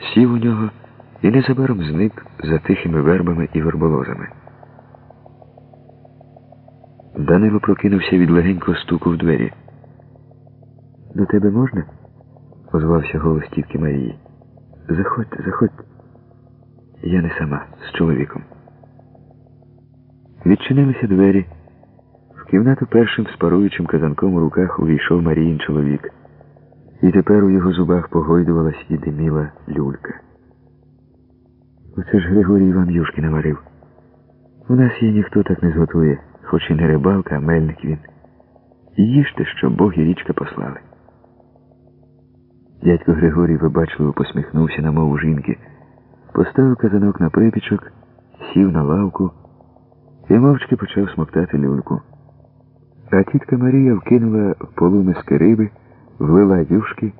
сів у нього і незабаром зник за тихими вербами і верболозами. Данило прокинувся від легенького стуку в двері. До тебе можна? озвався голос тітки Марії. Заходьте, заходьте. Я не сама, з чоловіком. Відчинилися двері. В кімнату першим з паруючим казанком у руках увійшов Маріїн чоловік. І тепер у його зубах погойдувалась і диміла люлька. Оце ж Григорій вам юшки наварив. У нас її ніхто так не зготує, хоч і не рибалка, а мельник він. Їжте, що Бог і річка послали. Дядько Григорій вибачливо посміхнувся на мову жінки, поставив казанок на припічок, сів на лавку і мовчки почав смоктати люльку. А тітка Марія вкинула в полу миски риби, влила юшки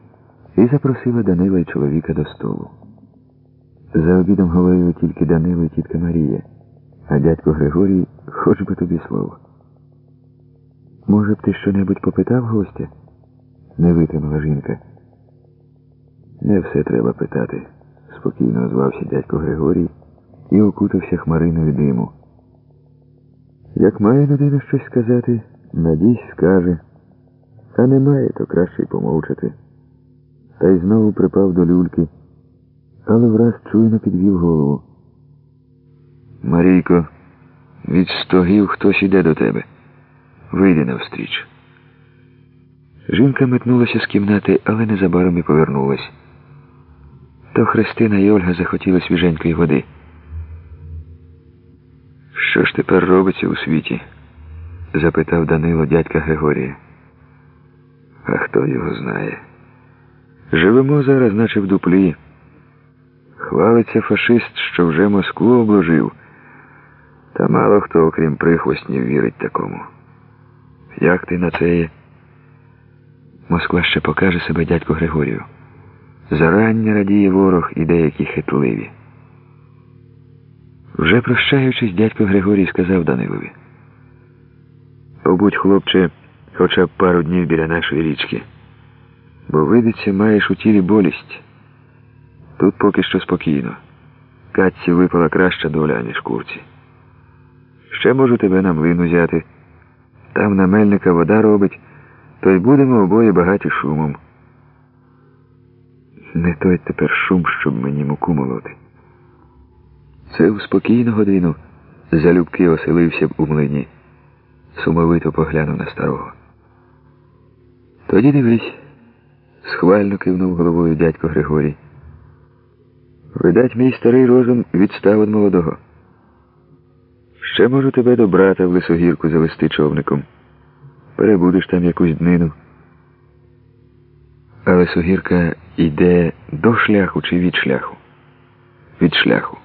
і запросила Данила й чоловіка до столу. За обідом говорили тільки Данило і тітка Марія, а дядько Григорій хоч би тобі слово. Може б ти щонебудь попитав гостя? не витримала жінка. Не все треба питати, спокійно озвався дядько Григорій і окутався хмариною диму. Як має людина щось сказати, надійсь скаже, а немає, то краще й помовчати. Та й знову припав до люльки, але враз чуйно підвів голову. Марійко, від стогів хтось іде до тебе. Вийди навстріч. Жінка метнулася з кімнати, але незабаром і повернулась. То Христина і Ольга захотіли свіженької води. Що ж тепер робиться у світі? запитав Данило дядька Григорія. А хто його знає? Живемо зараз, наче в дуплі. Хвалиться фашист, що вже Москву обложив. Та мало хто, окрім прихвостнів, вірить такому. Як ти на це є? Москва ще покаже себе дядьку Григорію. Зарання радіє ворог і деякі хитливі. Вже прощаючись, дядько Григорій сказав Данилові. Побудь, хлопче, хоча б пару днів біля нашої річки, бо, видиться, маєш у тілі болість. Тут поки що спокійно. Катці випала краща доля, ніж курці. Ще можу тебе на млин взяти. Там на мельника вода робить, то й будемо обоє багаті шумом. Не той тепер шум, щоб мені муку молоти. Це у спокійну годину залюбки оселився б у млині, сумовито поглянув на старого. Тоді дивись, схвально кивнув головою дядько Григорій. Видать, мій старий розум відстав від молодого. Ще можу тебе до брата в лисогірку завести човником. Перебудеш там якусь днину. А лисогірка йде до шляху чи від шляху? Від шляху.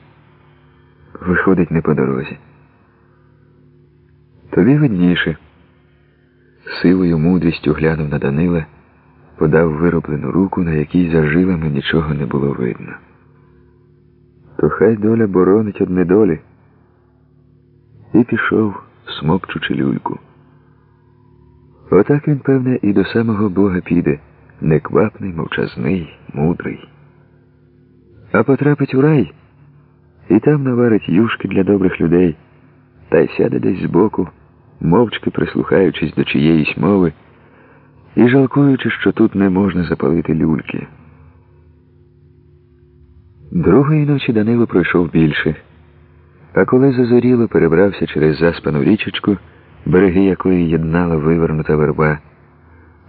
Виходить не по дорозі. Тобі видніше. Силою мудрістю глянув на Данила, подав вироблену руку, на якій за жилами нічого не було видно. То хай доля боронить од недолі. І пішов, смокчучи люльку. Отак він, певне, і до самого Бога піде, неквапний, мовчазний, мудрий. А потрапить у рай і там наварить юшки для добрих людей, та й сяде десь збоку, мовчки прислухаючись до чиєїсь мови і жалкуючи, що тут не можна запалити люльки. Другої ночі Данило пройшов більше, а коли зазоріло, перебрався через заспану річечку, береги якої єднала вивернута верба,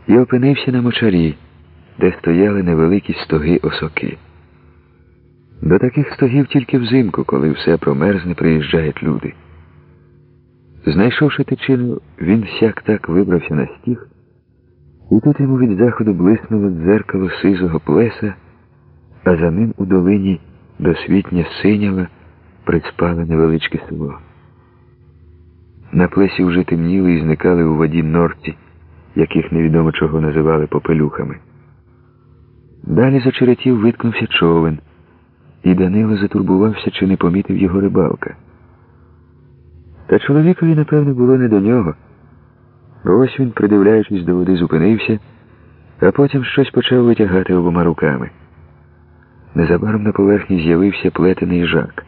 і опинився на мочарі, де стояли невеликі стоги осоки. До таких стогів тільки взимку, коли все промерзне, приїжджають люди. Знайшовши тичину, він сяк так вибрався на стіг, і тут йому від заходу блиснуло дзеркало сизого плеса, а за ним у долині досвітня синяла прицпало невеличке село. На плесі вже темніли і зникали у воді норці, яких невідомо чого називали попелюхами. Далі за черетів виткнувся човен, і Данило затурбувався, чи не помітив його рибалка. Та чоловікові, напевно, було не до нього, ось він, придивляючись до води, зупинився, а потім щось почав витягати обома руками. Незабаром на поверхні з'явився плетений жак.